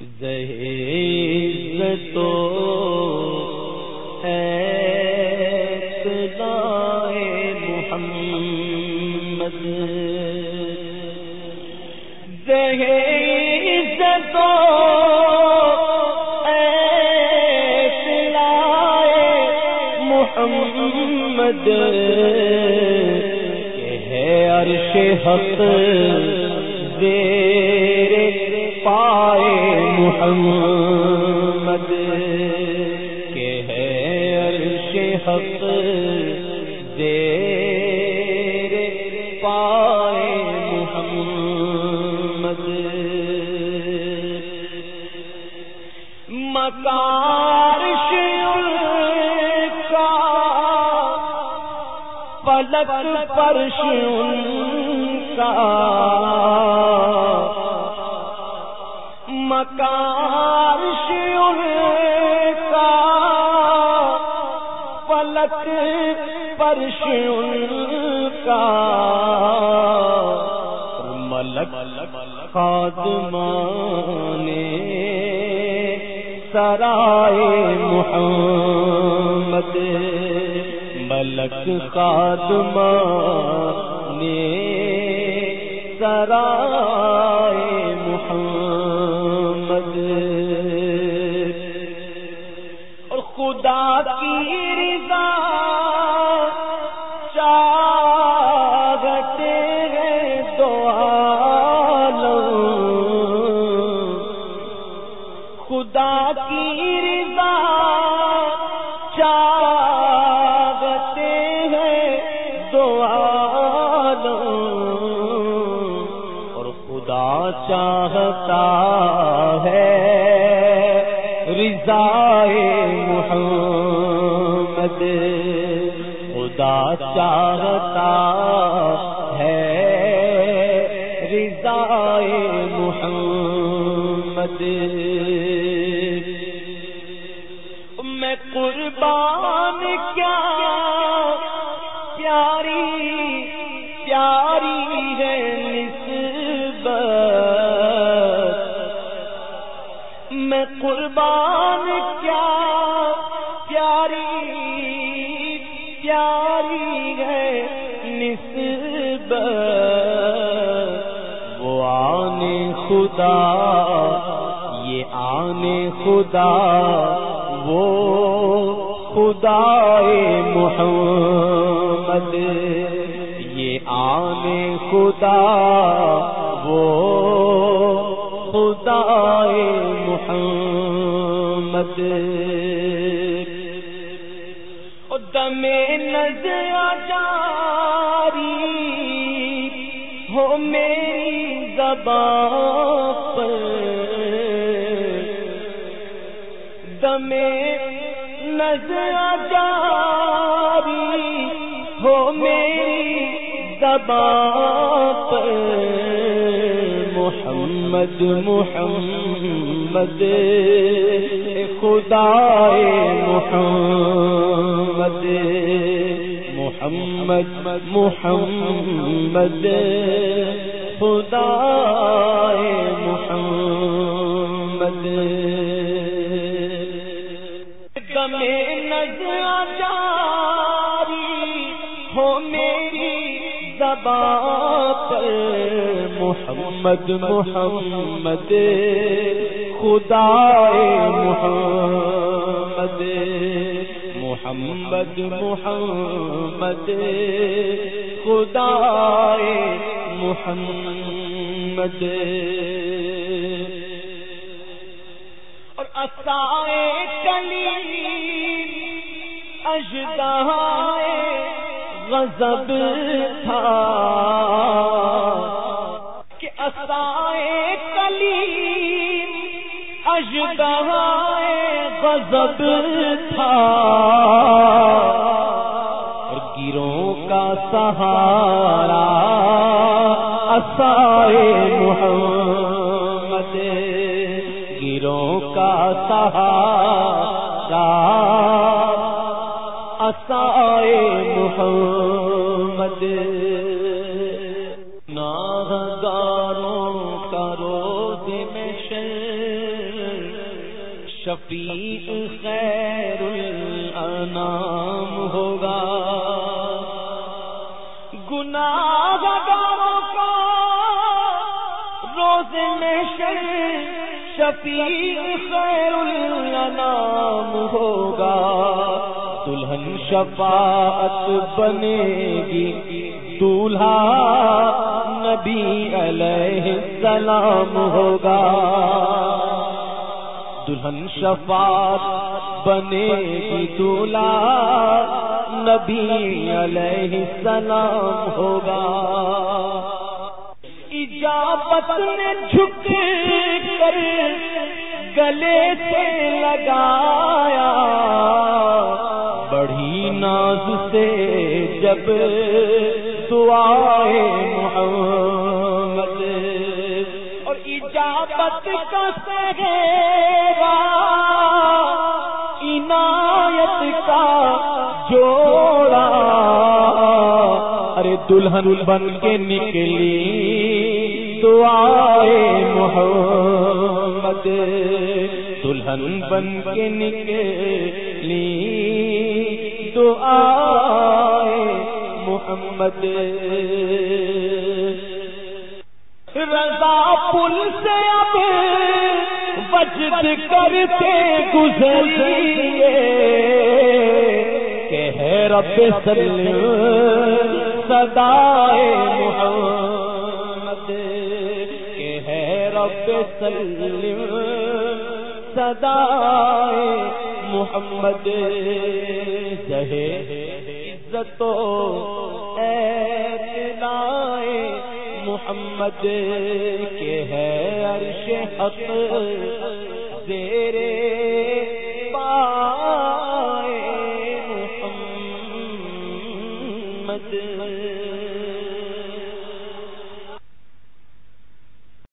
دہیز تو محمد۔ دہیز تو محمد۔ کہ ہے عرش حق زیر پائے محمد کے ہے عرش حق زیر پائے محمد مکار کا پلک پرش ان کا مکار کا پلک پرش کا ملک خادمانے سرائے محمد ملک خادمانے سرائے خدا کی رضا چاہتے ہیں دعا خدا کی رضا چاہتے ہیں دعا چاہتا ہے رضا محمد خدا چاہتا ہے رضا محمد۔ میں قربان کیا خدا، یہ آنے خدا، وہ خدا محمد۔ یہ آنے خدا، وہ خدا محمد۔ دم نظر جاری ہو میری زبان پر دم نظر جاری ہو میری زبان پر۔ محمد محمد خدا محمد۔ محمد محمد۔ خدا محمد۔ گم نظر جاری ہو میری زبان پر۔ محمد محمد خدا محمد۔ محمد محمد خدا محمد۔ اور اسائے کلی اجدائے غضب تھا۔ کلی اجدہائے غضب تھا۔ اور گیروں کا سہارا اسائے محمد گیروں کا سہارا۔ اسائے محمد شفیع خیر الانام ہوگا۔ گناہ روز میں شفیع خیر الانام ہوگا، دلہن شفاعت بنے گی۔ دولہا نبی علیہ السلام ہوگا۔ دلہن شفاعت بنے گی دولا نبی علیہ السلام ہوگا۔ اجابت نے جھک کر گلے سے لگایا۔ بڑھی ناز سے جب دعائے محمد۔ اور اجابت کا سہیرا عنایت کا جوڑا۔ ارے دلہن بن کے نکلی۔ دعائے محمد دلہن بن کے نکلی دعائے محمد۔ رضا پل سے اب بجد کرتے گزریے، کہ ہے رب سلم صدائے محمد۔ رب سلم صدائے محمد زہے عزتوں اے محمد کے ہے عرش حق زیرے